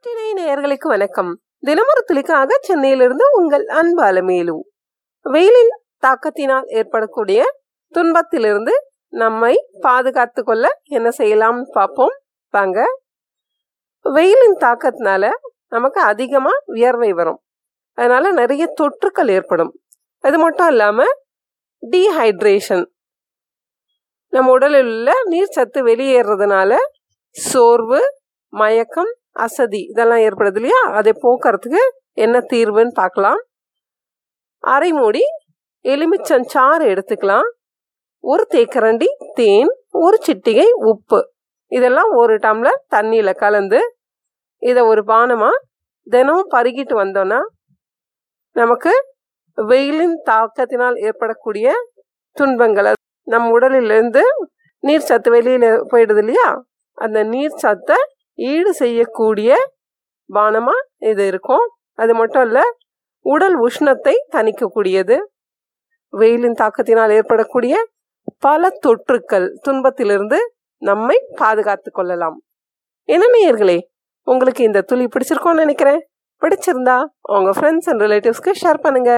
நற்றினை நேயர்களுக்கு வணக்கம். தினமொரு துளிக்காக சென்னையிலிருந்து உங்கள் அன்பாலமேலு. வெயிலின் தாக்கத்தினால் ஏற்படக்கூடிய துன்பத்திலிருந்து நம்மை பாதுகாத்து கொள்ள என்ன செய்யலாம்னு பார்ப்போம். வாங்க. வெயிலின் தாக்கத்தினால நமக்கு அதிகமா வியர்வை வரும். அதனால நிறைய தொற்றுக்கள் ஏற்படும். அது மட்டும் இல்லாம டீஹைட்ரேஷன் நம்ம உடலில் உள்ள நீர் சத்து வெளியேறதுனால சோர்வு மயக்கம் அசதி இதெல்லாம் ஏற்படுது இல்லையா? அதை போக்குறதுக்கு என்ன தீர்வுன்னு பார்க்கலாம். அரை மூடி எலுமிச்சஞ்சாறு எடுத்துக்கலாம். ஒரு தேக்கரண்டி தேன் ஒரு சிட்டிகை உப்பு. இதெல்லாம் ஒரு டம்ளர் தண்ணியில் கலந்து இதை ஒரு பானமாக தினமும் பருகிட்டு வந்தோன்னா நமக்கு வெயிலின் தாக்கத்தினால் ஏற்படக்கூடிய துன்பங்களை நம் உடலிலிருந்து நீர் சத்து வெளியில் போயிடுது இல்லையா? அந்த நீர் சத்தை ஈடு செய்யக்கூடிய பானமாக இது இருக்கும். அது மட்டும் இல்லை உடல் உஷ்ணத்தை தணிக்கக்கூடியது. வெயிலின் தாக்கத்தினால் ஏற்படக்கூடிய பல தொற்றுக்கள் துன்பத்திலிருந்து நம்மை பாதுகாத்து கொள்ளலாம். என்ன நேயர்களே உங்களுக்கு இந்த துளி பிடிச்சிருக்கோன்னு நினைக்கிறேன். பிடிச்சிருந்தா உங்க ஃப்ரெண்ட்ஸ் அண்ட் ரிலேட்டிவ்ஸ்க்கு ஷேர் பண்ணுங்க.